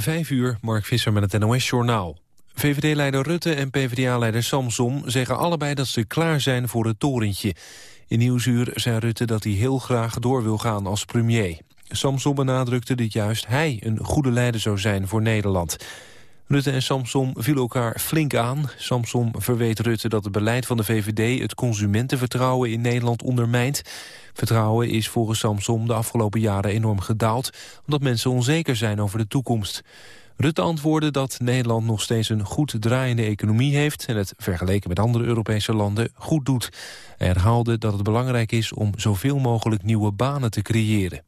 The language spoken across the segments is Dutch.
Vijf uur, Mark Visser met het NOS-journaal. VVD-leider Rutte en PvdA-leider Samsom zeggen allebei dat ze klaar zijn voor het torentje. In Nieuwsuur zei Rutte dat hij heel graag door wil gaan als premier. Samsom benadrukte dat juist hij een goede leider zou zijn voor Nederland. Rutte en Samsom vielen elkaar flink aan. Samsom verweet Rutte dat het beleid van de VVD het consumentenvertrouwen in Nederland ondermijnt. Vertrouwen is volgens Samsom de afgelopen jaren enorm gedaald... omdat mensen onzeker zijn over de toekomst. Rutte antwoordde dat Nederland nog steeds een goed draaiende economie heeft... en het vergeleken met andere Europese landen goed doet. Hij herhaalde dat het belangrijk is om zoveel mogelijk nieuwe banen te creëren.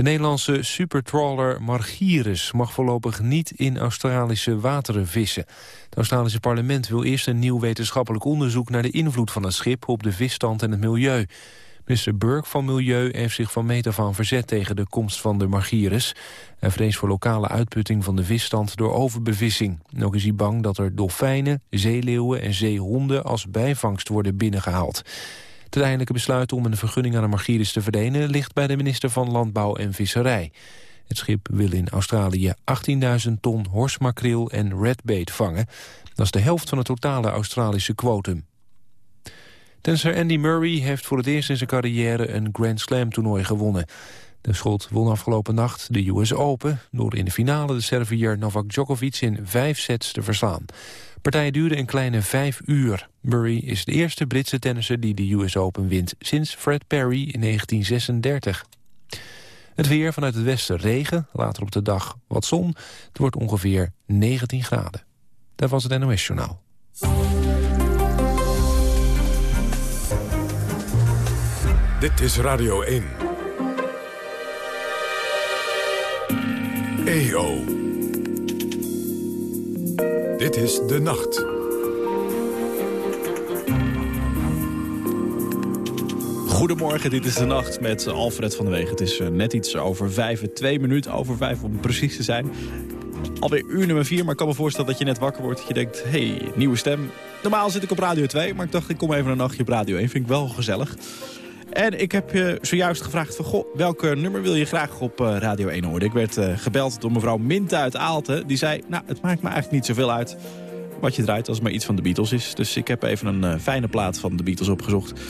De Nederlandse supertrawler Margiris mag voorlopig niet in Australische wateren vissen. Het Australische parlement wil eerst een nieuw wetenschappelijk onderzoek naar de invloed van het schip op de visstand en het milieu. Minister Burke van Milieu heeft zich van meet af aan verzet tegen de komst van de Margiris. Hij vreest voor lokale uitputting van de visstand door overbevissing. ook is hij bang dat er dolfijnen, zeeleeuwen en zeehonden als bijvangst worden binnengehaald. Het uiteindelijke besluit om een vergunning aan de Margiris te verlenen... ligt bij de minister van Landbouw en Visserij. Het schip wil in Australië 18.000 ton horsmakreel en redbait vangen. Dat is de helft van het totale Australische kwotum. Tenser Andy Murray heeft voor het eerst in zijn carrière een Grand Slam toernooi gewonnen. De schot won afgelopen nacht de US Open... door in de finale de Serviër Novak Djokovic in vijf sets te verslaan. Partij duurde een kleine vijf uur. Murray is de eerste Britse tennisser die de US Open wint... sinds Fred Perry in 1936. Het weer vanuit het westen regen, later op de dag wat zon. Het wordt ongeveer 19 graden. Dat was het NOS Journaal. Dit is Radio 1. EO. Dit is De Nacht. Goedemorgen, dit is De Nacht met Alfred van der Wegen. Het is eh, net iets over vijf, twee minuten over vijf om precies te zijn. Alweer uur nummer vier, maar ik kan me voorstellen dat je net wakker wordt. Dat je denkt, hey, nieuwe stem. Normaal zit ik op Radio 2, maar ik dacht ik kom even een nachtje op Radio 1. Vind ik wel gezellig. En ik heb je zojuist gevraagd van, goh, welk nummer wil je graag op eh, Radio 1 horen? Ik werd uh, gebeld door mevrouw Minta uit Aalten. Die zei, nou, het maakt me eigenlijk niet zoveel uit wat je draait als het maar iets van de Beatles is. Dus ik heb even een uh, fijne plaat van de Beatles opgezocht.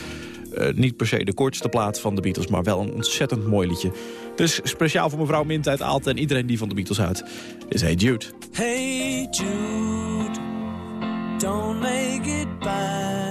niet per se de kortste plaat van de Beatles, maar wel een ontzettend mooi liedje. Dus speciaal voor mevrouw Minta uit Aalten en iedereen die van de Beatles houdt, is Hey Jude. Hey Jude, don't make it bad.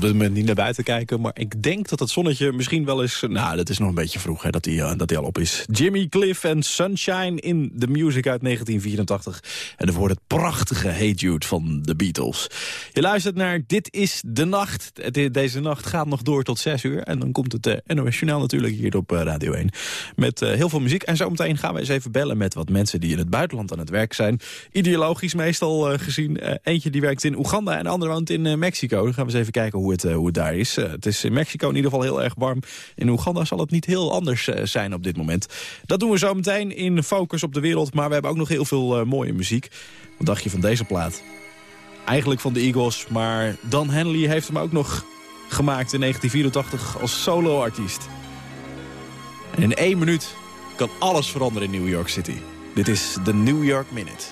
op dit moment niet naar buiten kijken. Maar ik denk dat het zonnetje misschien wel eens... Nou, dat is nog een beetje vroeg hè, dat hij uh, dat al op is. Jimmy Cliff en Sunshine in the Music uit 1984. En ervoor het prachtige Hey Jude van de Beatles. Je luistert naar Dit is de Nacht. Deze nacht gaat nog door tot 6 uur. En dan komt het uh, natuurlijk hier op uh, Radio 1. Met heel veel muziek. En zometeen gaan we eens even bellen met wat mensen die in het buitenland aan het werk zijn. Ideologisch meestal gezien. eentje die werkt in Oeganda en de andere woont in Mexico. Dan gaan we eens even kijken hoe het, hoe het daar is. het is in Mexico in ieder geval heel erg warm. In Oeganda zal het niet heel anders zijn op dit moment. Dat doen we zo meteen in Focus op de Wereld. Maar we hebben ook nog heel veel mooie muziek. Wat dacht je van deze plaat? Eigenlijk van de Eagles, maar Dan Henley heeft hem ook nog gemaakt in 1984 als solo-artiest. En in één minuut kan alles veranderen in New York City. Dit is de New York Minute.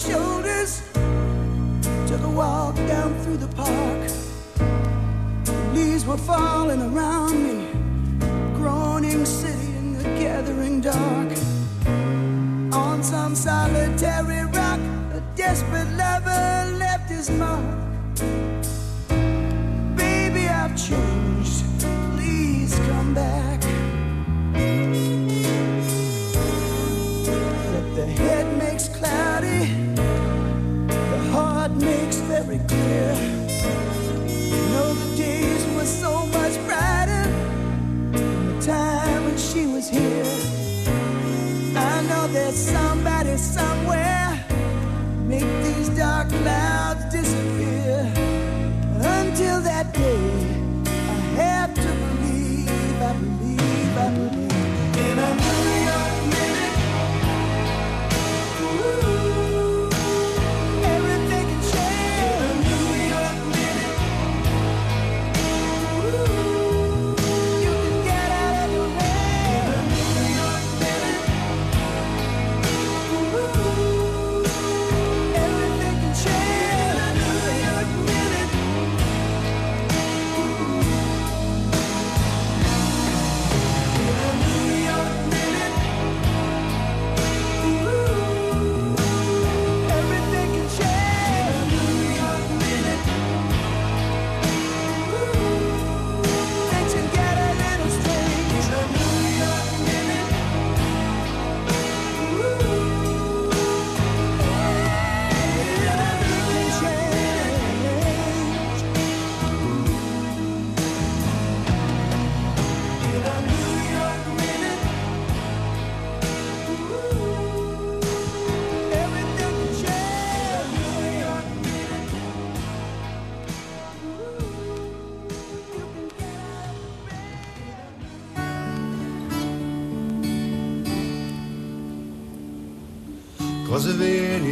shoulders. Took a walk down through the park. The leaves were falling around me. Groaning city in the gathering dark. On some solitary rock, a desperate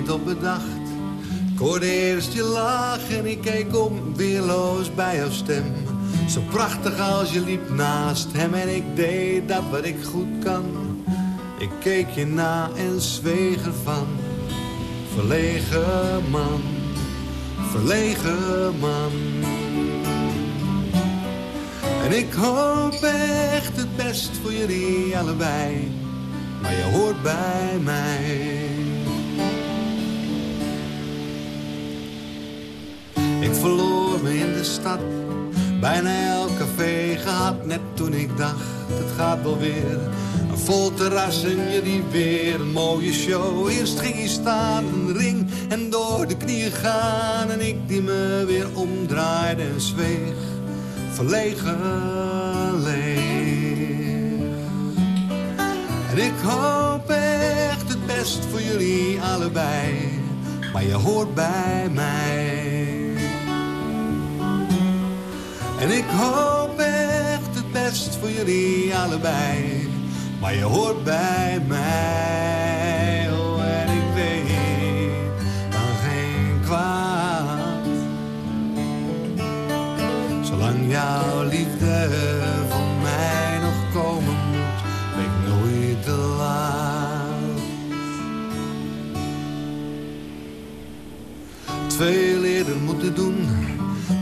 niet op bedacht. Ik hoorde eerst je lach en ik keek om, weerloos bij jouw stem. Zo prachtig als je liep naast hem en ik deed dat wat ik goed kan. Ik keek je na en zweeg ervan. Verlegen man, verlegen man. En ik hoop echt het best voor jullie allebei. Maar je hoort bij mij. Ik verloor me in de stad, bijna elk café gehad. Net toen ik dacht, het gaat wel weer. Een vol terras en jullie weer een mooie show. Eerst ging je staan, een ring en door de knieën gaan. En ik die me weer omdraaide en zweeg, verlegen leeg. En ik hoop echt het best voor jullie allebei. Maar je hoort bij mij. En ik hoop echt het best voor jullie allebei. Maar je hoort bij mij. Oh, en ik weet dan geen kwaad. Zolang jouw liefde van mij nog komen moet, ben ik nooit te laat. Veel eerder moeten doen.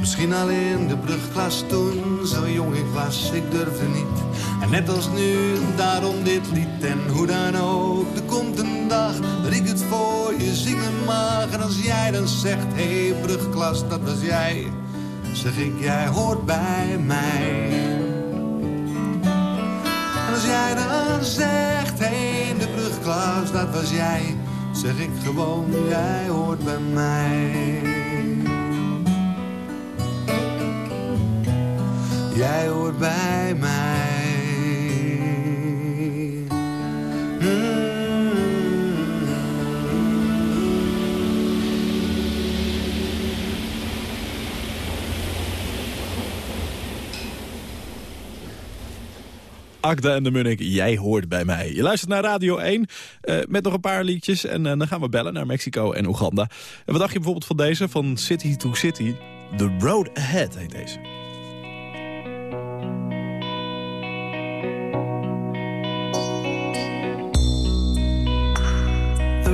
Misschien al in de brugklas toen, zo jong ik was, ik durfde niet. En net als nu, daarom dit lied. En hoe dan ook, er komt een dag dat ik het voor je zingen mag. En als jij dan zegt, hé hey, brugklas, dat was jij. Zeg ik, jij hoort bij mij. En als jij dan zegt, hé hey, de brugklas, dat was jij. Zeg ik gewoon, jij hoort bij mij. Jij hoort bij mij. Agda en de Munnik, jij hoort bij mij. Je luistert naar Radio 1 eh, met nog een paar liedjes. En eh, dan gaan we bellen naar Mexico en Oeganda. En wat dacht je bijvoorbeeld van deze, van City to City? The Road Ahead heet deze.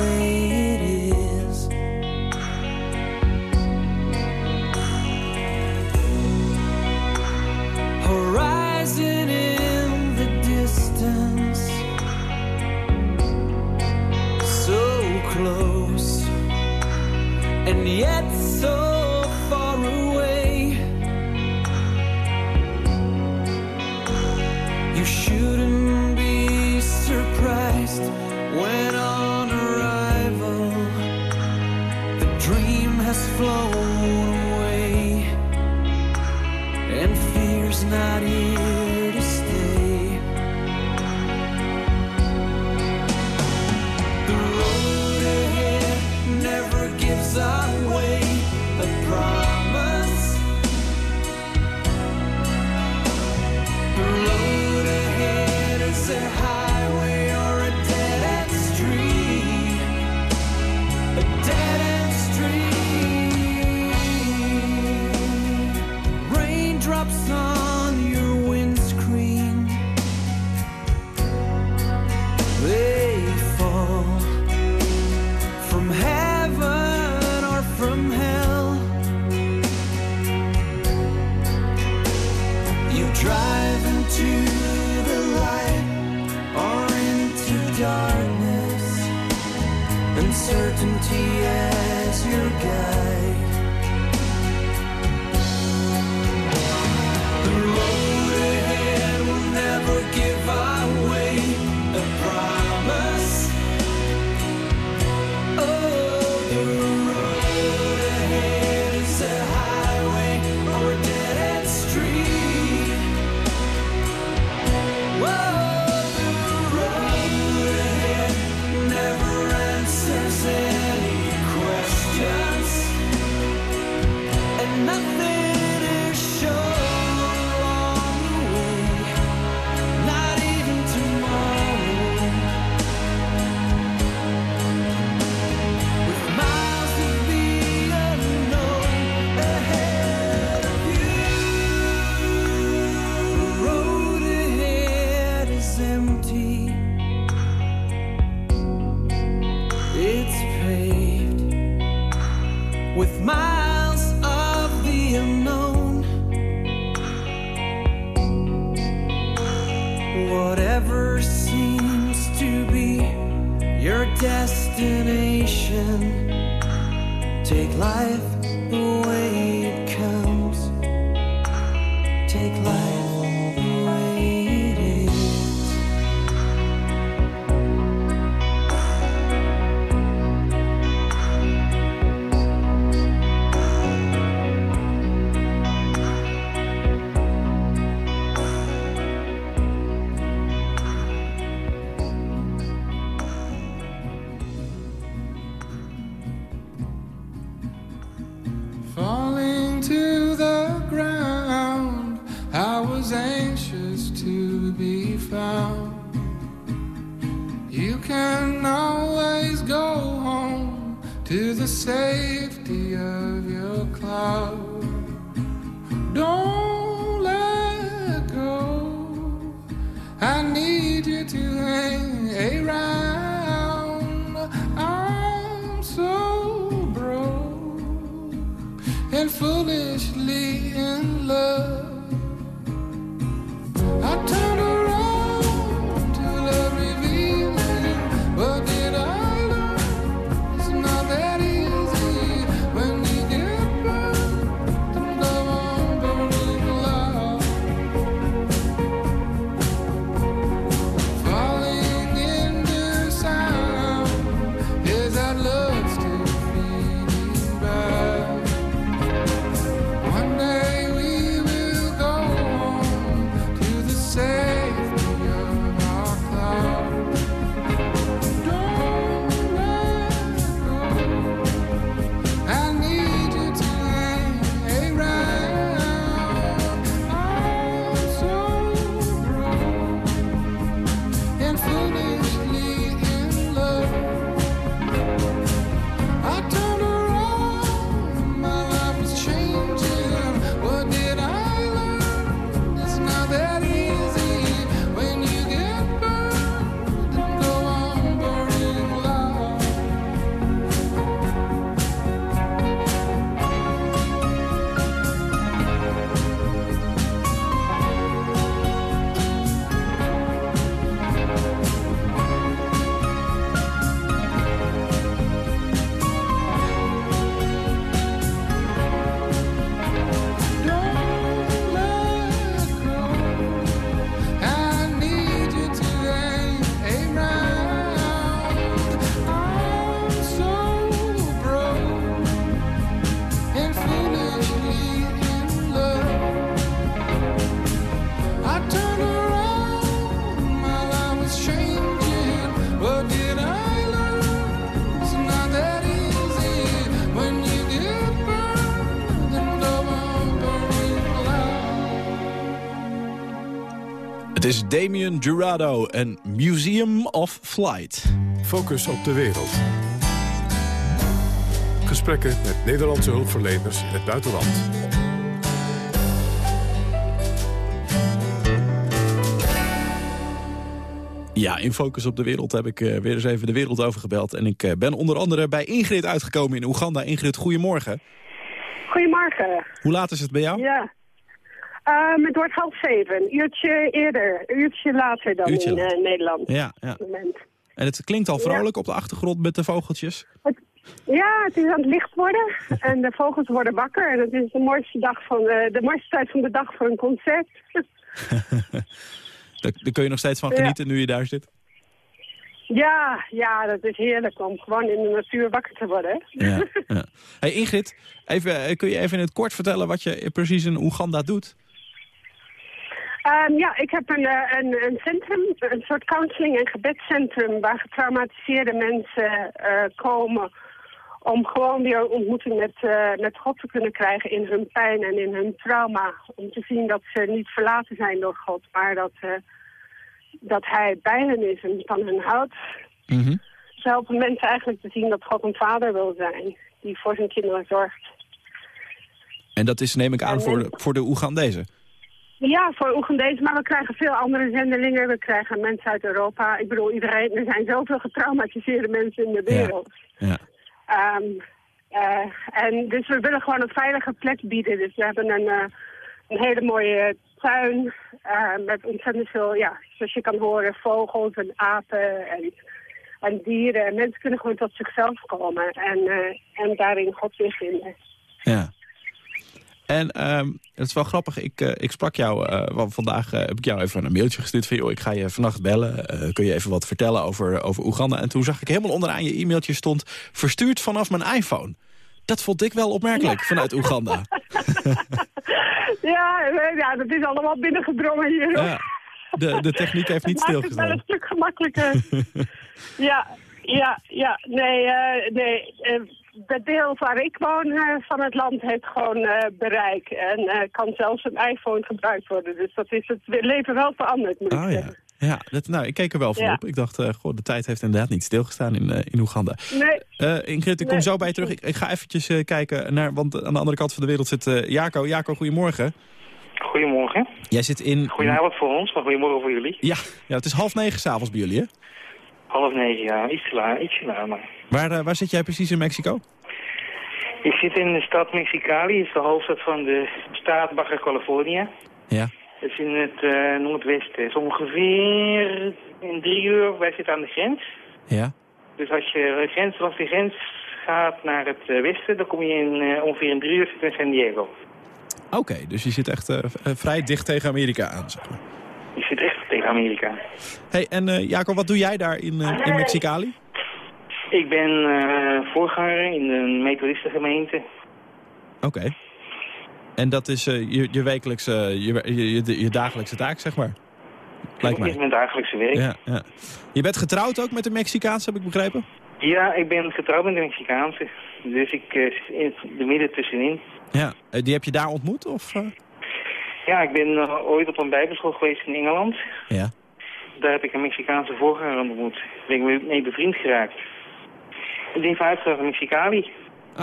the and foolishly in love. Is Damien Jurado en Museum of Flight. Focus op de wereld. Gesprekken met Nederlandse hulpverleners in het buitenland. Ja, in Focus op de Wereld heb ik eh, weer eens even de wereld overgebeld. En ik eh, ben onder andere bij Ingrid uitgekomen in Oeganda. Ingrid, goedemorgen. Goedemorgen. Hoe laat is het bij jou? Ja. Ehm, het wordt half zeven. Een uurtje eerder. Een uurtje later dan Uurtje in eh. Nederland. Ja, ja. En het klinkt al vrolijk op de achtergrond met de vogeltjes. Ja, het is aan het licht worden. en de vogels worden wakker. En het is de mooiste, dag van, de, de mooiste tijd van de dag voor een concert. Daar, daar kun je nog steeds van Ja. genieten nu je daar zit. ja, ja, dat is heerlijk om gewoon in de natuur wakker te worden. Ja, ja. Hey Ingrid, even, eh, kun je even in het kort vertellen wat je precies in Oeganda doet? Ehm, ja, ik heb een, eh, een, een centrum, een soort counseling- en gebedscentrum... waar getraumatiseerde mensen eh, komen om gewoon weer een ontmoeting met, eh, met God te kunnen krijgen in hun pijn en in hun trauma. Om te zien dat ze niet verlaten zijn door God, maar dat, eh, dat hij bij hen is en van hen houdt. Mhm. Ze helpen mensen eigenlijk te zien dat God een vader wil zijn, die voor zijn kinderen zorgt. En dat is, neem ik aan, En voor de, voor de Oegandezen. Ja, voor Oegandees, maar we krijgen veel andere zendelingen. We krijgen mensen uit Europa. Ik bedoel, iedereen, er zijn zoveel getraumatiseerde mensen in de wereld. Ja. Ehm, eh, en dus we willen gewoon een veilige plek bieden. Dus we hebben een, eh, een hele mooie tuin eh, met ontzettend veel, ja, zoals je kan horen, vogels en apen en, en dieren. En mensen kunnen gewoon tot zichzelf komen en, en daarin God weer vinden. Ja. En ehm, het is wel grappig, ik, eh, ik sprak jou, eh, want vandaag eh, heb ik jou even een mailtje gestuurd van... joh, ik ga je vannacht bellen, kun je even wat vertellen over, over Oeganda? En toen zag ik helemaal onderaan je e-mailtje stond... verstuurd vanaf mijn iPhone. Dat vond ik wel opmerkelijk, vanuit Oeganda. Ja, ja, dat is allemaal binnengedrongen hier. Ja. De, de techniek heeft niet Het maakt het wel stilgestaan. een stuk gemakkelijker. ja, ja, ja. Nee, nee. Het deel waar ik woon eh, van het land heeft gewoon eh, bereik. En eh, kan zelfs een iPhone gebruikt worden. Dus dat is het leven wel veranderd, moet ik Oh ja. zeggen. Ja, dat, nou, ik keek er wel van Ja. op. Ik dacht, eh, goh, de tijd heeft inderdaad niet stilgestaan in, eh, in Oeganda. Nee, Eh, Ingrid, ik kom Nee. zo bij je terug. Ik, ik ga eventjes eh, kijken naar, want aan de andere kant van de wereld zit eh Jaco. Jaco, goedemorgen. Goedemorgen. Jij zit in... Goedenavond voor ons, maar goedemorgen voor jullie. Ja, ja, het is half negen s'avonds bij jullie, hè? Half negen, ja. Iets te laat, ietsje laat, maar... Waar, eh, waar zit jij precies in Mexico? Ik zit in de stad Mexicali, is de hoofdstad van de staat Baja California. Ja. Het is in het eh, noordwesten. Het is ongeveer in drie uur, wij zitten aan de grens. Ja. Dus als je de grens, langs de grens gaat naar het eh, westen, dan kom je in eh, ongeveer in drie uur zitten in San Diego. Oké, dus je zit echt vrij dicht tegen Amerika aan, zeg maar. Ik zit echt tegen Amerika. hey, en eh Jaco, wat doe jij daar in, eh, in Mexicali? Ik ben eh voorganger in de Methodistengemeente. Oké. En dat is eh, je, je wekelijkse, je, je, je, dagelijkse taak, zeg maar? Lijkt Dat is mij. mijn dagelijkse werk. Ja, ja. Je bent getrouwd ook met de Mexicaanse, heb ik begrepen? Ja, ik ben getrouwd met een Mexicaanse. Dus ik eh, zit in de midden tussenin. Ja. Die heb je daar ontmoet? Of? Ja, ik ben ooit op een bijbelschool geweest in Engeland. Ja. Daar heb ik een Mexicaanse voorganger ontmoet. Daar ben ik mee bevriend geraakt. Ik ben vanuit van Mexicali.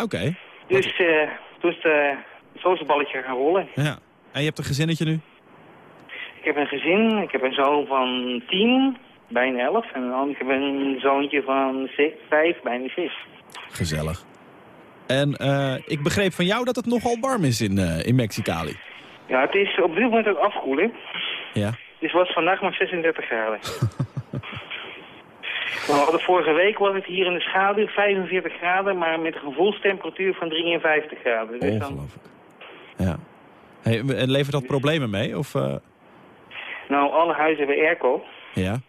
Oké. Dus eh toen is de, zo is het balletje gaan rollen. Ja. En je hebt een gezinnetje nu? Ik heb een gezin, ik heb een zoon van tien, bijna elf. En dan ik heb een zoontje van zes, vijf, bijna zes. Gezellig. En eh, ik begreep van jou dat het nogal warm is in, eh, in Mexicali. Ja, het is op dit moment ook afkoelen. Ja. Dus het was vandaag maar 36 graden. We hadden vorige week was het hier in de schaduw 45 graden, maar met een gevoelstemperatuur van 53 graden. Dus dan. Ja. Hey, en levert dat problemen mee? Of, eh, nou, alle huizen hebben airco. ja.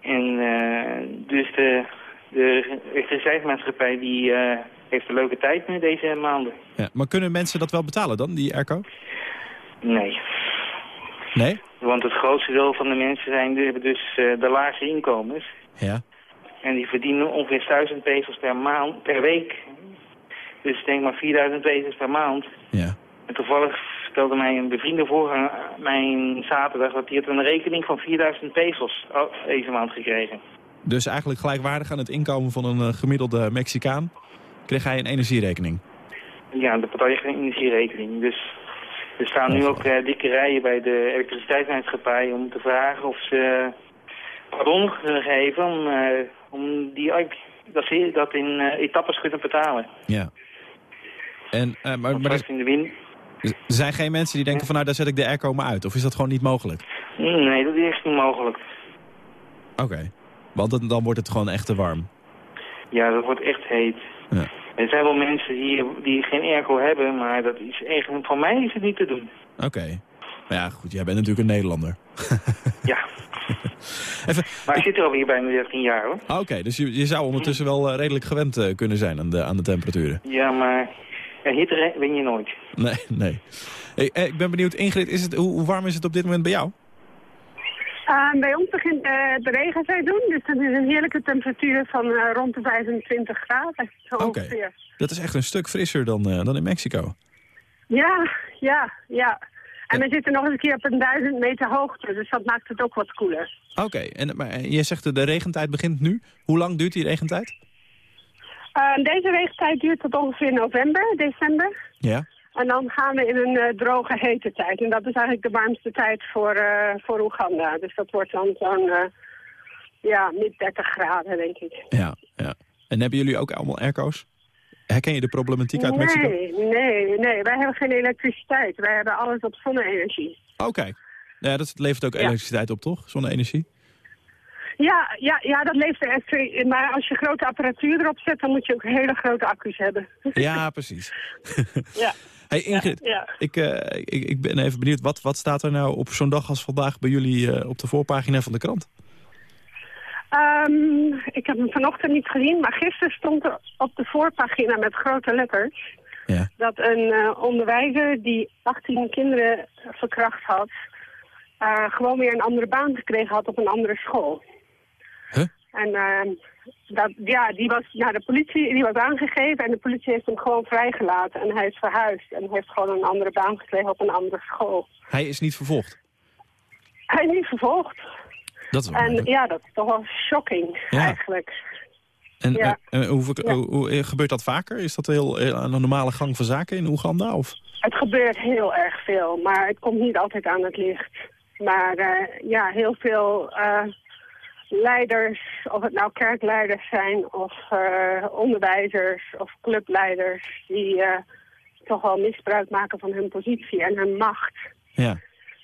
En eh, dus de, de elektriciteitsmaatschappij die eh, heeft een leuke tijd nu deze maanden. ja. Maar kunnen mensen dat wel betalen dan, die airco? Nee. Nee? Want het grootste deel van de mensen zijn, dus de lage inkomens. Ja. En die verdienen ongeveer 1000 pesos per maand, per week. Dus denk maar 4000 pesos per maand. Ja. En toevallig vertelde mij een bevriende voorganger mijn zaterdag dat hij had een rekening van 4000 pesos deze maand gekregen. Dus eigenlijk gelijkwaardig aan het inkomen van een eh, gemiddelde Mexicaan... kreeg hij een energierekening. Ja, de partij heeft geen energierekening. Dus er staan nu ook eh, dikke rijen bij de elektriciteitsmaatschappij om te vragen of ze pardon kunnen geven om, eh, om die, dat ze dat in eh, etappes kunnen betalen. Ja. En, eh, maar, maar er in de win... er zijn geen mensen die denken van nou, daar zet ik de airco maar uit. Of is dat gewoon niet mogelijk? Nee, dat is niet mogelijk. Oké. Want dan, dan wordt het gewoon echt te warm. Ja, dat wordt echt heet. Ja. Er zijn wel mensen die, die geen airco hebben, maar dat is eigenlijk, van mij is het niet te doen. Oké. Nou ja, goed, jij bent natuurlijk een Nederlander. Ja. Even, Maar ik zit er alweer bijna 13 jaar hoor. ah, Oké, dus je, je zou ondertussen wel eh, redelijk gewend eh, kunnen zijn aan de, aan de temperaturen. Ja, maar ja, hitte win je nooit. Nee, nee. Hey, eh, ik ben benieuwd, Ingrid, is het, hoe, hoe warm is het op dit moment bij jou? Uh, bij ons begint uh, de regenseizoen, dus dat is een heerlijke temperatuur van uh, rond de 25 graden. Oké, okay. dat is echt een stuk frisser dan, uh, dan in Mexico. Ja, ja, ja. En we zitten nog eens een keer op een duizend meter hoogte, dus dat maakt het ook wat koeler. Oké, okay. en maar je zegt de regentijd begint nu. Hoe lang duurt die regentijd? Uh, deze regentijd duurt tot ongeveer november, december. Ja. En dan gaan we in een uh, droge, hete tijd. En dat is eigenlijk de warmste tijd voor, uh, voor Oeganda. Dus dat wordt dan zo'n ja, mid 30 graden, denk ik. Ja, ja. En hebben jullie ook allemaal airco's? Herken je de problematiek uit nee, Mexico? Nee, nee, wij hebben geen elektriciteit. Wij hebben alles op zonne-energie. Oké. Okay. Ja, dat levert ook elektriciteit op, toch? Zonne-energie? Ja, ja, ja, dat levert er. Maar als je grote apparatuur erop zet, dan moet je ook hele grote accu's hebben. Ja, precies. ja. Hey Ingrid, ja, ja. Ik, uh, ik, ik ben even benieuwd, wat, wat staat er nou op zo'n dag als vandaag bij jullie uh, op de voorpagina van de krant? Um, ik heb hem vanochtend niet gezien, maar gisteren stond er op de voorpagina met grote letters... Ja. dat een uh, onderwijzer die 18 kinderen verkracht had... gewoon weer een andere baan gekregen had op een andere school. Huh? En dat, ja, die was naar de politie, die was aangegeven en de politie heeft hem gewoon vrijgelaten. En hij is verhuisd en heeft gewoon een andere baan gekregen op een andere school. Hij is niet vervolgd? Hij is niet vervolgd. Dat en ja, dat is toch wel shocking ja. eigenlijk. En, ja. en hoe, ja. hoe, hoe, gebeurt dat vaker? Is dat heel, een normale gang van zaken in Oeganda? Of? Het gebeurt heel erg veel, maar het komt niet altijd aan het licht. Maar uh, ja, heel veel... Uh, leiders, of het nou kerkleiders zijn of uh, onderwijzers of clubleiders... die toch wel misbruik maken van hun positie en hun macht. Ja.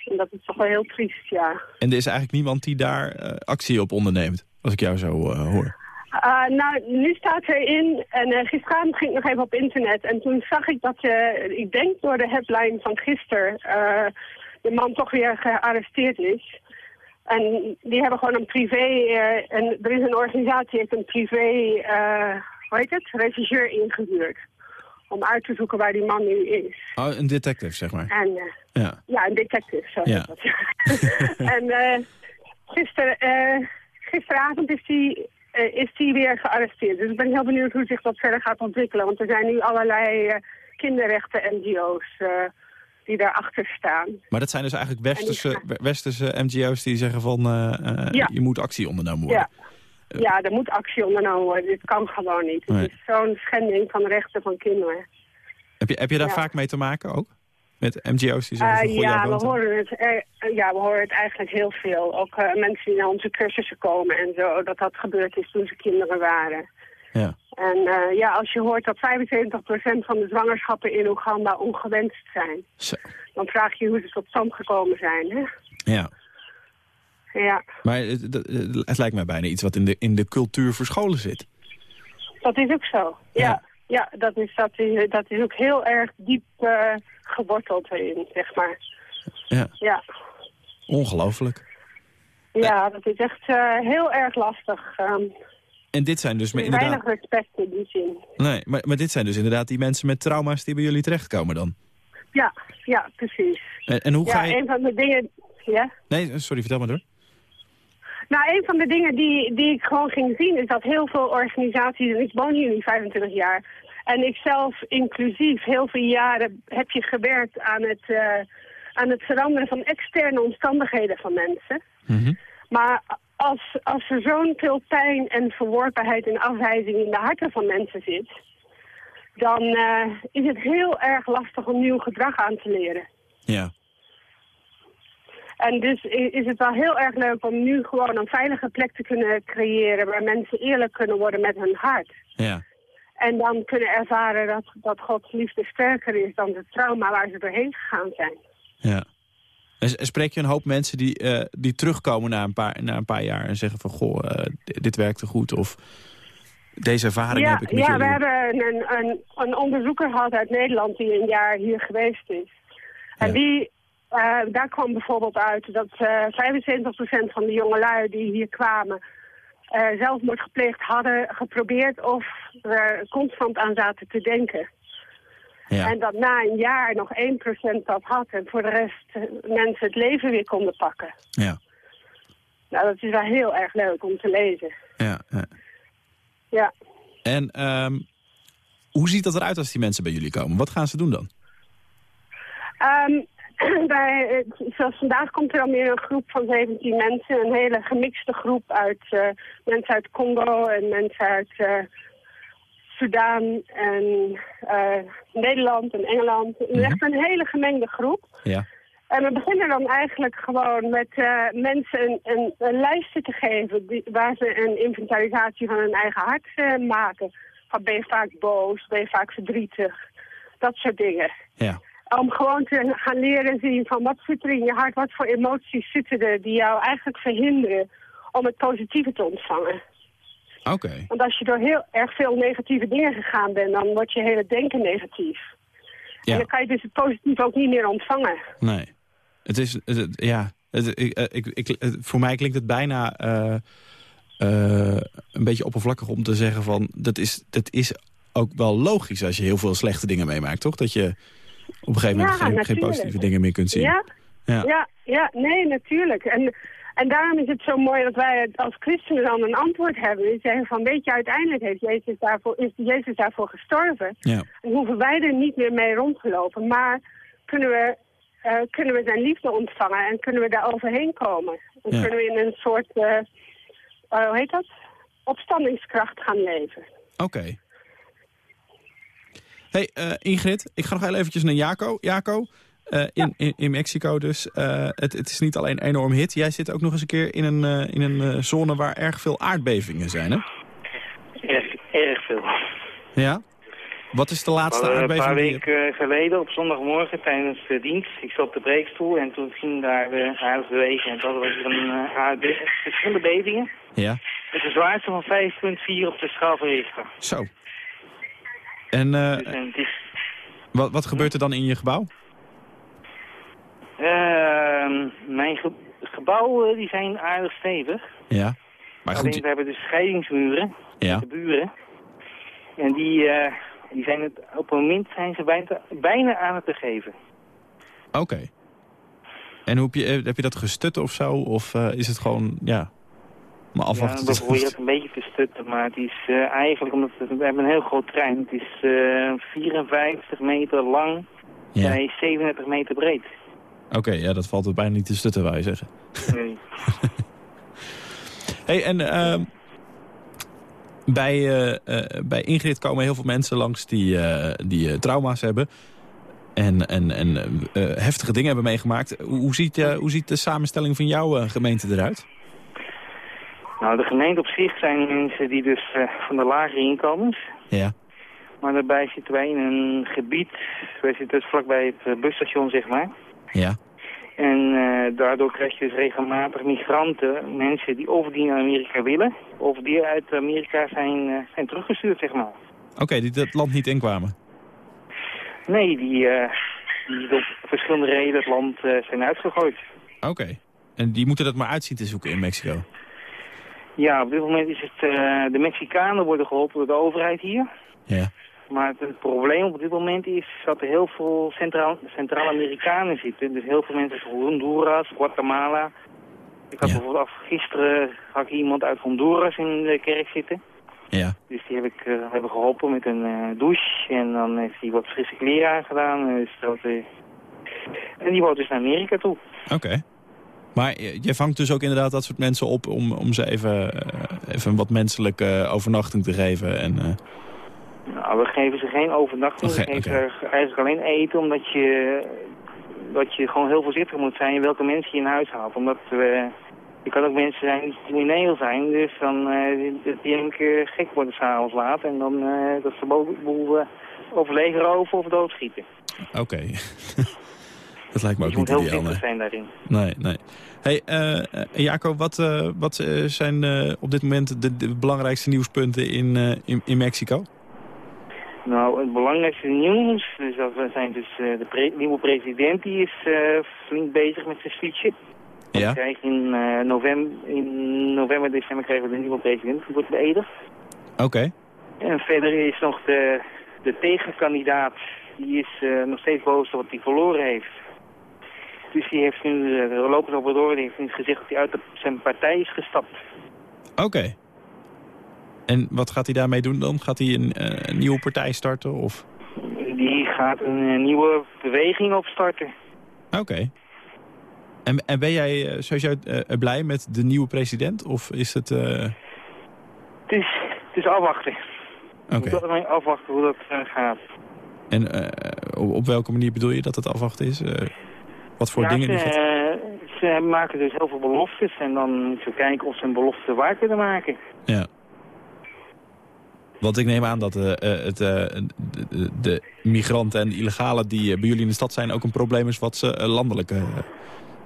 En dat is toch wel heel triest, ja. En er is eigenlijk niemand die daar uh, actie op onderneemt, als ik jou zo hoor? Uh, nou, nu staat erin, en uh, gisteravond ging ik nog even op internet... en toen zag ik dat, uh, ik denk door de headline van gisteren... de man toch weer gearresteerd is... En die hebben gewoon een privé, en er is een organisatie die heeft een privé, hoe heet het, regisseur ingehuurd. Om uit te zoeken waar die man nu is. Oh, een detective, zeg maar. En, uh, ja. ja, een detective, zo ja. dat. en gister, gisteravond is die, is die weer gearresteerd. Dus ik ben heel benieuwd hoe zich dat verder gaat ontwikkelen. Want er zijn nu allerlei kinderrechten-NGO's die daarachter staan. Maar dat zijn dus eigenlijk westerse, westerse MGO's die zeggen van uh, uh, ja. je moet actie ondernomen worden. Ja. Ja, er moet actie ondernomen worden. Dit kan gewoon niet. Nee. Het is zo'n schending van de rechten van kinderen. Heb je, heb je daar ja. vaak mee te maken ook? Met MGO's die zeggen uh, ja, we horen het, er, ja, we horen het eigenlijk heel veel. Ook mensen die naar onze cursussen komen en zo. Dat dat gebeurd is toen ze kinderen waren. Ja. En uh, ja, als je hoort dat 75% van de zwangerschappen in Oeganda ongewenst zijn... Zo. dan vraag je hoe ze tot stand gekomen zijn, hè? Ja. Ja. Maar het, het, het, lijkt mij bijna iets wat in de, in de cultuur verscholen zit. Dat is ook zo, ja. Ja. Ja, dat, is, dat, is, dat is ook heel erg diep uh, geworteld erin, zeg maar. Ja. Ja, Ongelooflijk. ja dat is echt uh, heel erg lastig. Um, En dit zijn dus weinig inderdaad... respect in die zin. Nee, maar, maar dit zijn dus inderdaad die mensen met trauma's die bij jullie terechtkomen dan. Ja, ja, precies. En, en hoe ja, ga je... een van de dingen... Ja? Nee, sorry, vertel maar door. Nou, een van de dingen die, die ik gewoon ging zien... is dat heel veel organisaties, en ik woon hier nu 25 jaar... En ikzelf inclusief, heel veel jaren heb je gewerkt aan het, eh, aan het veranderen van externe omstandigheden van mensen. Mhm. Maar als, als er zo'n veel pijn en verworpenheid en afwijzing in de harten van mensen zit, dan eh, is het heel erg lastig om nieuw gedrag aan te leren. Ja. En dus is het wel heel erg leuk om nu gewoon een veilige plek te kunnen creëren waar mensen eerlijk kunnen worden met hun hart. Ja. En dan kunnen ervaren dat, dat Gods liefde sterker is dan het trauma waar ze doorheen gegaan zijn. Ja. En spreek je een hoop mensen die, eh, die terugkomen na een, paar, na een paar jaar en zeggen van... goh, eh, dit werkte goed of deze ervaring ja, heb ik met ja we hebben een, een, een onderzoeker gehad uit Nederland die een jaar hier geweest is. En Ja. die, eh, daar kwam bijvoorbeeld uit dat eh 75% van de jongelui die hier kwamen... eh, zelfmoord gepleegd hadden, geprobeerd of er constant aan zaten te denken. Ja. En dat na een jaar nog 1% dat had en voor de rest eh, mensen het leven weer konden pakken. Ja. Nou, dat is wel heel erg leuk om te lezen. Ja, ja. Ja. En ehm, hoe ziet dat eruit als die mensen bij jullie komen? Wat gaan ze doen dan? Ehm, bij, eh, zoals vandaag komt er dan weer een groep van 17 mensen. Een hele gemixte groep uit eh, mensen uit Congo en mensen uit eh Sudaan en eh, Nederland en Engeland. Mhm. Echt een hele gemengde groep. Ja. En we beginnen dan eigenlijk gewoon met mensen een, een, een lijstje te geven... Die, waar ze een inventarisatie van hun eigen hart maken. Van ben je vaak boos, ben je vaak verdrietig, dat soort dingen. Ja. Om gewoon te gaan leren zien van wat zit er in je hart, wat voor emoties zitten er die jou eigenlijk verhinderen om het positieve te ontvangen. Oké. Want als je door heel erg veel negatieve dingen gegaan bent, dan wordt je hele denken negatief. En dan kan je dus het positief ook niet meer ontvangen. Nee. Het is, het- het- ja, het, ik, ik, voor mij klinkt het bijna eh, eh, een beetje oppervlakkig om te zeggen van... Dat is, dat is ook wel logisch als je heel veel slechte dingen meemaakt, toch? Dat je op een gegeven moment Ja, geen, geen positieve dingen meer kunt zien. Ja? Ja. Ja, ja, nee, natuurlijk. En, en daarom is het zo mooi dat wij als christenen dan een antwoord hebben. Die zeggen van, weet je, uiteindelijk heeft Jezus daarvoor, is Jezus daarvoor gestorven. Ja. En hoeven wij er niet meer mee rond te lopen. Maar kunnen we, eh, kunnen we zijn liefde ontvangen en kunnen we daar overheen komen. En Ja. kunnen we in een soort, eh, eh, hoe heet dat? Opstandingskracht gaan leven. Oké. Hey eh, Ingrid, ik ga nog heel eventjes naar Jaco. Jaco, eh, in, in, in Mexico dus. eh, het, het is niet alleen een enorm hit. Jij zit ook nog eens een keer in een, in een zone waar erg veel aardbevingen zijn, hè? Erg, erg veel. Ja? Wat is de laatste hadden een aardbeving? paar weken geleden op zondagmorgen tijdens de dienst. Ik zat op de preekstoel en toen ging daar de aardig bewegen. En dat was een aardbeving. Verschillende bevingen. Ja, Met een zwaarste van 5,4 op de schaal van Richter. zo. En eh, Dus, wat, wat gebeurt er dan in je gebouw? Ehm, mijn ge- gebouwen die zijn aardig stevig. Ja, maar Alleen goed. we hebben dus scheidingsmuren, Ja, de buren. En die, eh, die zijn het, op het moment zijn ze bijna, bijna aan het begeven. oké. En hoe heb, je, eh, heb je dat gestut of zo? Of eh, is het gewoon, ja, maar afwachten? Ja, we proberen het een beetje te stutten, maar het is eh, eigenlijk, omdat het, we hebben een heel groot trein. Het is eh 54 meter lang Ja, bij 37 meter breed. oké, ja, dat valt er bijna niet te stutten, je zeggen. Nee. hey, en ehm, bij, eh, eh, bij Ingrid komen heel veel mensen langs die, eh, die eh, trauma's hebben. En, en, en eh, eh, heftige dingen hebben meegemaakt. Hoe, ziet, eh, hoe ziet de samenstelling van jouw eh, gemeente eruit? Nou, de gemeente op zich zijn mensen die dus eh, van de lagere inkomens. Ja. Maar daarbij zitten wij in een gebied, wij zitten dus vlakbij het eh, busstation, zeg maar. Ja. En eh, daardoor krijg je dus regelmatig migranten, mensen die overdien naar Amerika willen. Of die uit Amerika zijn, zijn teruggestuurd, zeg maar. Oké, die dat land niet inkwamen. Nee, die, die door verschillende redenen het land zijn uitgegooid. Oké. En die moeten dat maar uitzien te zoeken in Mexico. Ja, op dit moment is het, eh, de Mexicanen worden geholpen door de overheid hier. Ja. Maar het, het probleem op dit moment is dat er heel veel Centraal- Centraal-Amerikanen zitten. Dus heel veel mensen van Honduras, Guatemala. Ik had Ja. bijvoorbeeld af, gisteren had ik iemand uit Honduras in de kerk zitten. Ja. Dus die heb ik eh, hebben geholpen met een eh, douche. En dan heeft hij wat frisse kleren aangedaan. Dus dat, en die woont dus naar Amerika toe. Oké. Maar je vangt dus ook inderdaad dat soort mensen op om, om ze even, eh, even een wat menselijke overnachting te geven. En, eh, Nou, we geven ze geen overnachting. We geven ze eigenlijk alleen eten, omdat je, dat je gewoon heel voorzichtig moet zijn in welke mensen je in huis haalt. Omdat we, je kan ook mensen zijn die crimineel zijn, dus dan eh, die, een keer gek worden s'avonds laat. En dan eh, dat ze boel, boel eh, overleven roven of doodschieten. Oké. dat lijkt me ook je moet niet heel ideaal. voorzichtig Nee, zijn daarin. nee. nee. Hey, eh, Jaco, wat, eh, wat eh, zijn op dit moment de, de belangrijkste nieuwspunten in, in, in Mexico? Nou, het belangrijkste nieuws, dus dat we zijn dus de pre- nieuwe president, die is flink bezig met zijn speechje. Ja? We in, november, in november, december krijgen we de nieuwe president, die wordt beëdigd. Oké. En verder is nog de, de tegenkandidaat, die is nog steeds boos op wat hij verloren heeft. Dus die heeft nu, de Lopez Obrador, die heeft nu gezegd dat hij uit de- zijn partij is gestapt. Oké. En wat gaat hij daarmee doen dan? Gaat hij een, eh, een nieuwe partij starten? Of... Die gaat een eh, nieuwe beweging opstarten. Oké. En, en ben jij sowieso eh, blij met de nieuwe president? Of is het... Het is, het is afwachten. Oké. Afwachten hoe dat gaat. En op, op welke manier bedoel je dat het afwachten is? Wat voor Ja, dingen ze, gaat... ze maken dus heel veel beloftes en dan moeten we kijken of ze een belofte waar kunnen maken. Ja. Want ik neem aan dat eh, eh, het, eh, de, de- migranten en de illegalen die bij jullie in de stad zijn... ook een probleem is wat ze landelijk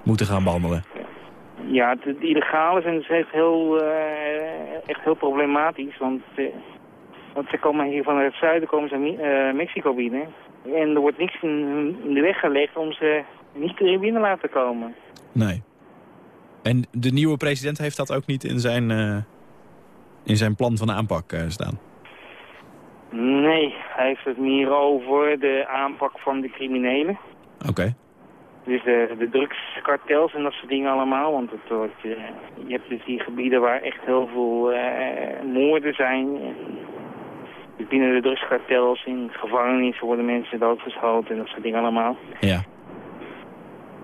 moeten gaan behandelen. Ja, de, de illegale zijn dus echt heel, echt heel problematisch, want, want ze komen hier vanuit het zuiden komen ze eh, Mexico binnen. En er wordt niks in, in de weg gelegd om ze niet erin binnen laten komen. Nee. En de nieuwe president heeft dat ook niet in zijn, eh, in zijn plan van aanpak eh, staan? Nee, hij heeft het meer over de aanpak van de criminelen. Oké. Dus de, de drugskartels en dat soort dingen allemaal. Want het wordt, eh, je hebt dus die gebieden waar echt heel veel moorden zijn. Dus binnen de drugskartels, in gevangenissen worden mensen doodgeschoten en dat soort dingen allemaal. Ja.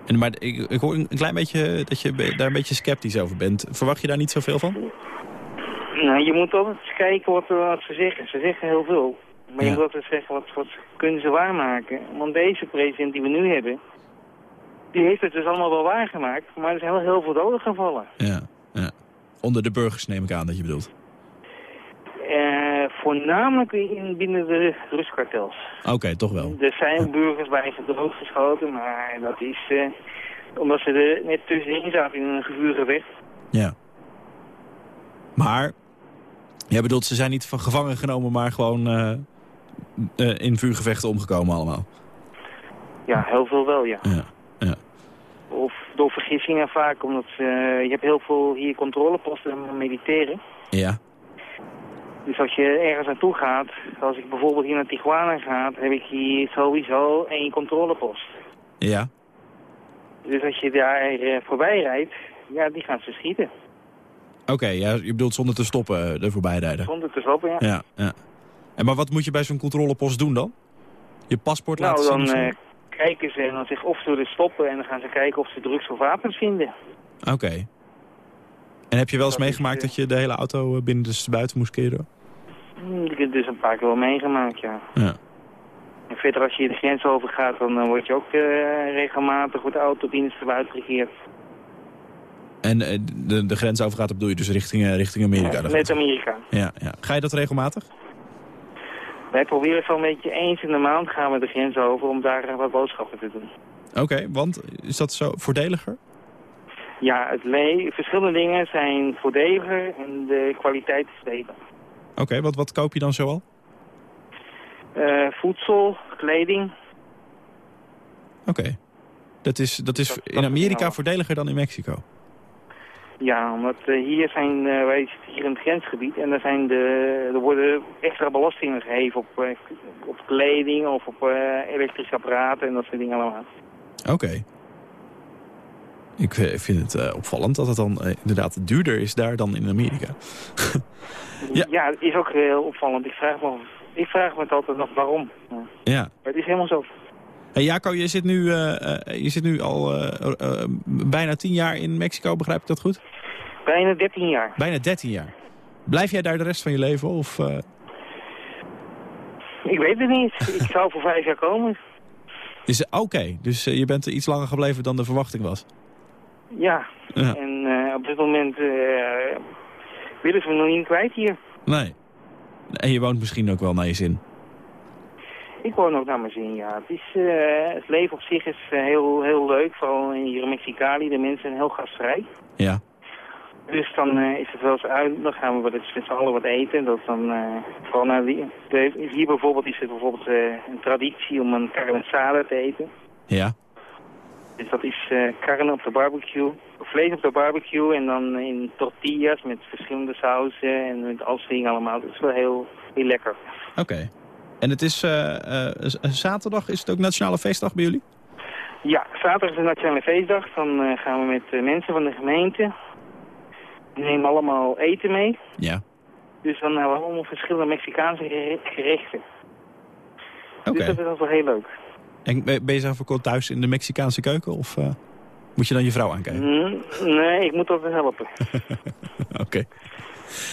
En, maar ik, ik hoor een klein beetje dat je daar een beetje sceptisch over bent. Verwacht je daar niet zoveel van? Nou, je moet altijd eens kijken wat, wat ze zeggen. Ze zeggen heel veel. Maar Ja. je moet altijd zeggen, wat, wat kunnen ze waarmaken? Want deze president die we nu hebben, die heeft het dus allemaal wel waargemaakt. Maar er zijn wel heel veel doden gevallen. Ja. ja. Onder de burgers neem ik aan dat je bedoelt. Eh, voornamelijk in, binnen de drugskartels. Oké, toch wel. Er zijn burgers bij doodgeschoten, maar dat is eh, omdat ze er net tussenin zaten in een gevuurgevecht. Ja. Maar, jij bedoelt, ze zijn niet van gevangen genomen, maar gewoon eh, in vuurgevechten omgekomen allemaal. Ja, heel veel wel, ja. Ja. ja. Of door vergissingen vaak, omdat ze, je hebt heel veel hier controleposten met militairen. Ja. Dus als je ergens naartoe gaat, als ik bijvoorbeeld hier naar Tijuana ga, heb ik hier sowieso één controlepost. Ja. Dus als je daar eh, voorbij rijdt, ja, die gaan ze schieten. Oké, ja, je bedoelt zonder te stoppen eh, er voorbij rijden. Zonder te stoppen, ja. Ja, ja. En maar wat moet je bij zo'n controlepost doen dan? Je paspoort laten Nou, zien? dan of zo? eh, kijken ze en dan zeggen of ze willen stoppen en dan gaan ze kijken of ze drugs of wapens vinden. Oké. En heb je wel eens Dat is, meegemaakt eh, dat je de hele auto eh, binnen de buiten moest keren? Hmm, Ik heb het dus een paar keer wel meegemaakt, ja. Ja. En verder als je de grens overgaat, dan eh, word je ook eh, regelmatig voor de auto gekeerd. En eh, de, de grens overgaat, dat bedoel je dus richting, richting Amerika? de Met? Amerika. Ja, ja. Ga je dat regelmatig? Wij proberen zo'n beetje eens in de maand gaan we de grens over om daar wat boodschappen te doen. Oké, want is dat zo voordeliger? Ja, het le- verschillende dingen zijn voordeliger en de kwaliteit is beter. Oké, wat, wat koop je dan zoal? Eh, voedsel, kleding. Oké. Dat is, dat is Dat- in Amerika voordeliger dan in Mexico? Ja, omdat eh, hier zijn, eh, wij zitten hier in het grensgebied en er, zijn de, er worden extra belastingen geheven op, op kleding of op elektrische apparaten en dat soort dingen allemaal. Oké. Ik vind het opvallend dat het dan inderdaad duurder is daar dan in Amerika. Ja. Is ook heel opvallend. Ik vraag me, ik vraag me het altijd nog waarom. Ja. Het is helemaal zo. Hey Jaco, je zit nu, eh, eh, je zit nu al eh, bijna tien jaar in Mexico, begrijp ik dat goed? Bijna 13 jaar. Bijna 13 jaar. Blijf jij daar de rest van je leven? Of, Ik weet het niet. ik zou voor vijf jaar komen. is Oké, dus je bent er iets langer gebleven dan de verwachting was. Ja. Ja. En op dit moment willen ze me nog niet kwijt hier. Nee. En je woont misschien ook wel naar je zin. Ik woon ook naar mijn zin, ja. Het, is, eh, het leven op zich is eh, heel, heel leuk. Vooral hier in Mexicali. De mensen zijn heel gastvrij. Ja. Dus dan eh, is het wel eens uit. Dan gaan we eens met z'n allen wat eten. Dat dan vooral naar die, de- hier bijvoorbeeld is het bijvoorbeeld een traditie om een carne te eten. Ja. Dus dat is carne op de barbecue. Vlees op de barbecue en dan in tortillas met verschillende sauzen en met dingen allemaal. Dat is wel heel, heel lekker. Oké. En het is z- zaterdag, is het ook Nationale Feestdag bij jullie? Ja, zaterdag is de Nationale Feestdag. Dan gaan we met mensen van de gemeente. Die nemen allemaal eten mee. Ja. Dus dan hebben we allemaal verschillende Mexicaanse gere- gerechten. Oké. Dus dat is wel heel leuk. En ben je zelf ook al thuis in de Mexicaanse keuken? Of moet je dan je vrouw aankijken? Mm, nee, ik moet altijd helpen. Oké.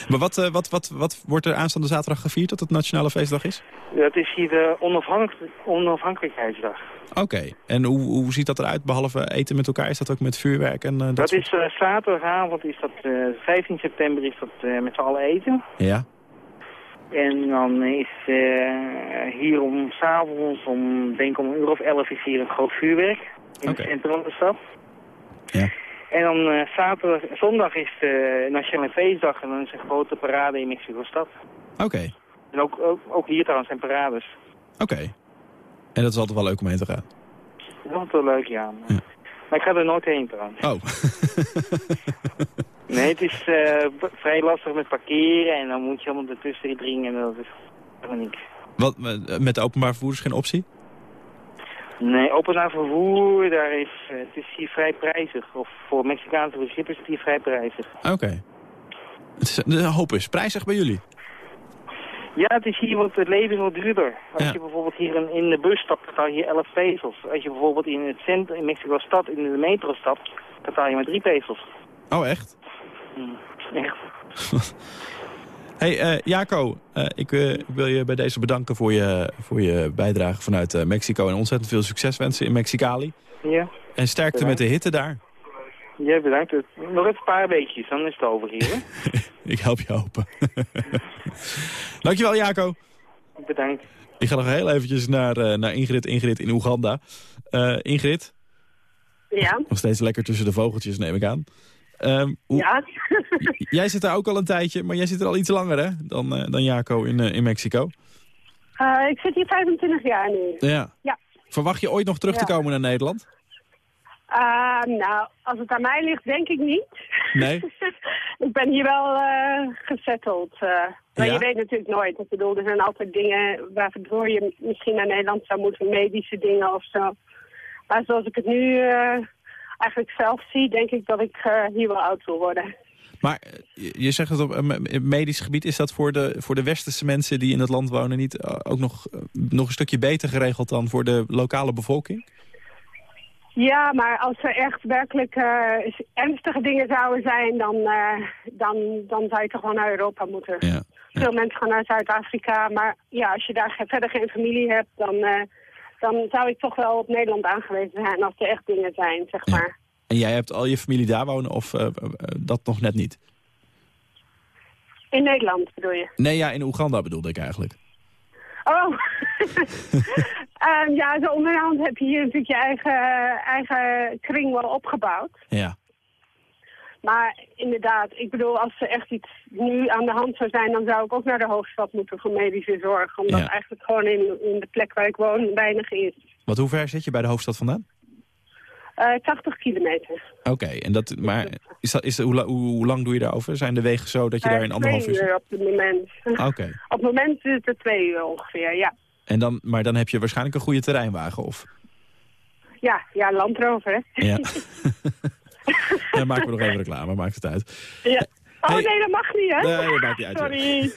Maar wat, eh, wat, wat, wat wordt er aanstaande zaterdag gevierd dat het Nationale Feestdag is? Dat is hier de onafhankelijk, onafhankelijkheidsdag. Oké. En hoe, hoe ziet dat eruit, behalve eten met elkaar? Is dat ook met vuurwerk en eh, dat, Dat is eh, zaterdagavond, is dat, eh 15 september is dat met z'n allen eten. Ja. En dan is hier om s'avonds, om, denk om een uur of elf, is hier een groot vuurwerk. In Oké. het centrum van de stad. Ja. En dan eh, zaterdag, zondag is de Nationale Feestdag en dan is een grote parade in Mexico-stad. Oké. En ook, ook, ook hier trouwens zijn parades. Oké. En dat is altijd wel leuk om heen te gaan. Dat is altijd wel leuk, ja. Ja. Maar ik ga er nooit heen trouwens. Oh. Nee, het is eh, vrij lastig met parkeren en dan moet je allemaal ertussen dringen en dat is helemaal niks. Wat, eh, met de openbaar vervoer is geen optie? Nee, openbaar vervoer, daar is, het is hier vrij prijzig. Of voor Mexicaanse begrippen is het hier vrij prijzig. Oké. Het is, de hoop is prijzig bij jullie. Ja, het is hier wat het leven wat duurder. Als Ja. je bijvoorbeeld hier in, in de bus stapt, betaal je 11 pesos. Als je bijvoorbeeld in het centrum, in Mexico stad, in de metro stapt, betaal je maar 3 pesos. Oh, echt? Hmm, Echt. Hey, eh, Jaco, eh, ik, eh, ik wil je bij deze bedanken voor je, voor je bijdrage vanuit eh, Mexico. En ontzettend veel succes wensen in Mexicali. Ja, En sterkte met de hitte daar. jij bedankt. Nog even een paar weekjes, dan is het over hier. Ik help je open. Dankjewel, Jaco. Bedankt. Ik ga nog heel eventjes naar, eh, naar Ingrid. Ingrid in Oeganda. Eh, Ingrid, Ja, nog steeds lekker tussen de vogeltjes, neem ik aan. Ehm, hoe- ja. Jij zit daar ook al een tijdje, maar jij zit er al iets langer hè, dan, eh, dan Jaco in, eh, in Mexico. Eh, ik zit hier 25 jaar nu. Ja. Ja. Verwacht je ooit nog terug te komen naar Nederland? Eh, nou, als het aan mij ligt, denk ik niet. Nee? ik ben hier wel eh gezetteld. maar Ja? je weet natuurlijk nooit. Ik bedoel, er zijn altijd dingen waardoor je misschien naar Nederland zou moeten, medische dingen of zo. Maar zoals ik het nu eigenlijk zelf zie, denk ik dat ik eh, hier wel oud wil worden. Maar eh, je zegt het op eh, medisch gebied. Is dat voor de, voor de westerse mensen die in het land wonen... niet ook nog, nog een stukje beter geregeld dan voor de lokale bevolking? Ja, maar als er echt werkelijk ernstige dingen zouden zijn, dan, dan, dan zou je toch wel naar Europa moeten. Ja. Veel mensen gaan naar Zuid-Afrika, maar ja, als je daar verder geen familie hebt, dan, dan zou ik toch wel op Nederland aangewezen zijn als er echt dingen zijn, zeg Ja. maar. En jij hebt al je familie daar wonen of eh, eh, dat nog net niet? In Nederland bedoel je? Nee, ja, in Oeganda bedoelde ik eigenlijk. Oh, Ehm, ja, zo onderhand heb je hier natuurlijk je eigen, eigen kring wel opgebouwd. Ja. Maar inderdaad, ik bedoel, als er echt iets nu aan de hand zou zijn... dan zou ik ook naar de hoofdstad moeten voor medische zorg. Omdat Ja. eigenlijk gewoon in, in de plek waar ik woon weinig is. Want hoe ver zit je bij de hoofdstad vandaan? Eh 80 kilometer. Oké, en dat, maar is dat, is, hoe, la- hoe, hoe lang doe je daarover? Zijn de wegen zo dat je daar Eh, in anderhalf uur twee zit? uur op het moment. Oké. op het moment is het er twee uur ongeveer, ja. En dan, maar dan heb je waarschijnlijk een goede terreinwagen, of? Ja, ja, Landrover, hè? Ja. Dan maken we nog even reclame, maakt het uit. ja. Oh Hey. nee, dat mag niet, hè? Nee, dat maakt niet uit. Sorry.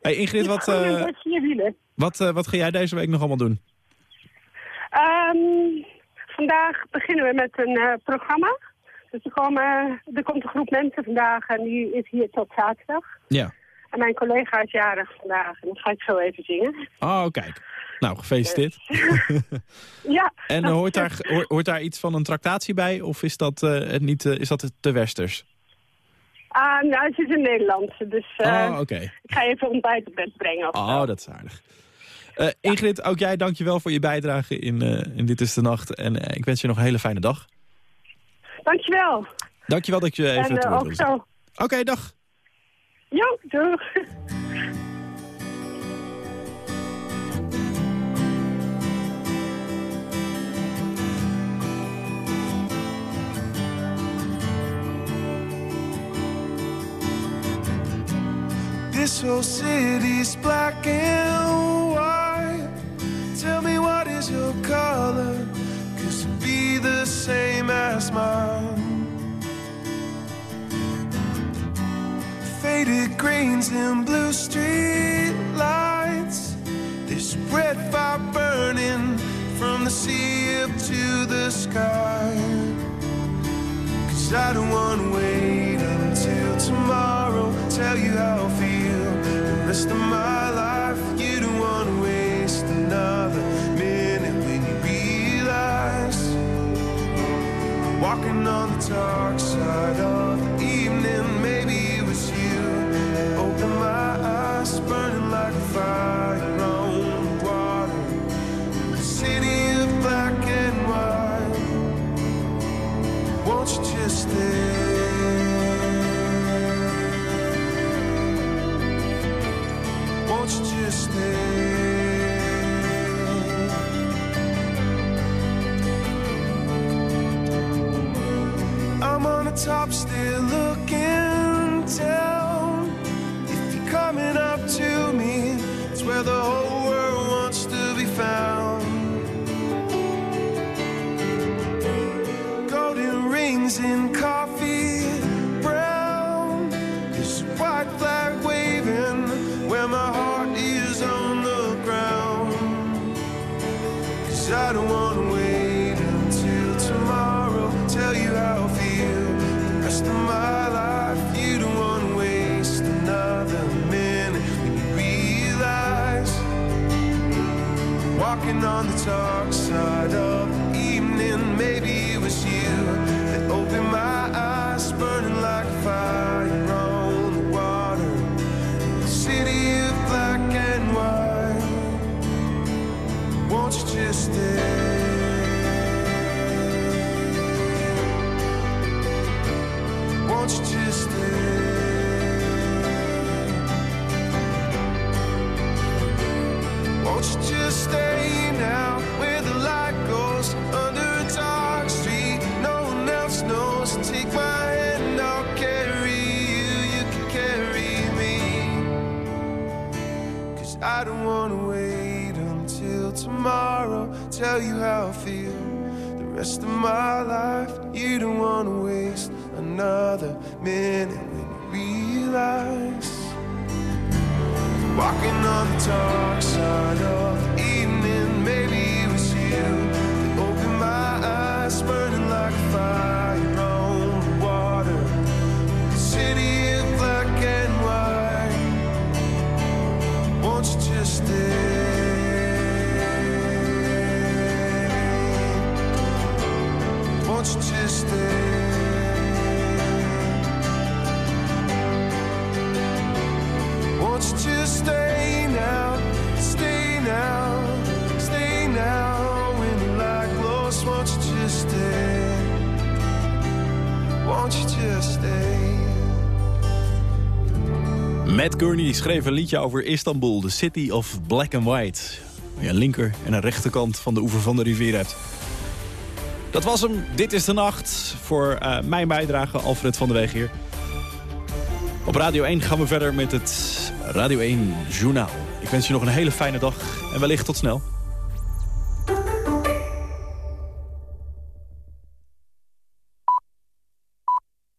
Hey Ingrid, wat, wielen. wat, eh, wat ga jij deze week nog allemaal doen? Ehm, vandaag beginnen we met een eh, programma. Dus er, komen, er komt een groep mensen vandaag en die is hier tot zaterdag. Ja. En mijn collega is jarig vandaag en dat ga ik zo even zingen. Oh, kijk. Nou, gefeliciteerd. Ja. En eh, hoort, daar, hoort, daar iets van een tractatie bij? Of is dat, het niet, eh, is dat te westers? Ah, nou, het is in Nederland, dus oh, oké. ik ga even ontbijt op bed brengen. Oh, dat is aardig. Ingrid, ook jij dankjewel voor je bijdrage in, in Dit is de Nacht. En ik wens je nog een hele fijne dag. Dankjewel. Dankjewel dat je even en het woord. Oké, dag. Jo, doeg. This whole city's black and white. Tell me what is your color? Cause it'd be the same as mine. Faded greens and blue street lights. This red fire burning from the sea up to the sky. Cause I don't wanna wait until tomorrow. Tell you how I feel the rest of my life. You don't wanna waste another minute when you realize walking on the dark side of Just stay? so Gurney schreef een liedje over Istanbul, de city of black and white. Waar je een linker en een rechterkant van de oever van de rivier hebt. Dat was hem. Dit is de nacht. Voor eh, mijn bijdrage, Alfred van der Weeg hier. Op Radio 1 gaan we verder met het Radio 1 Journaal. Ik wens je nog een hele fijne dag en wellicht tot snel.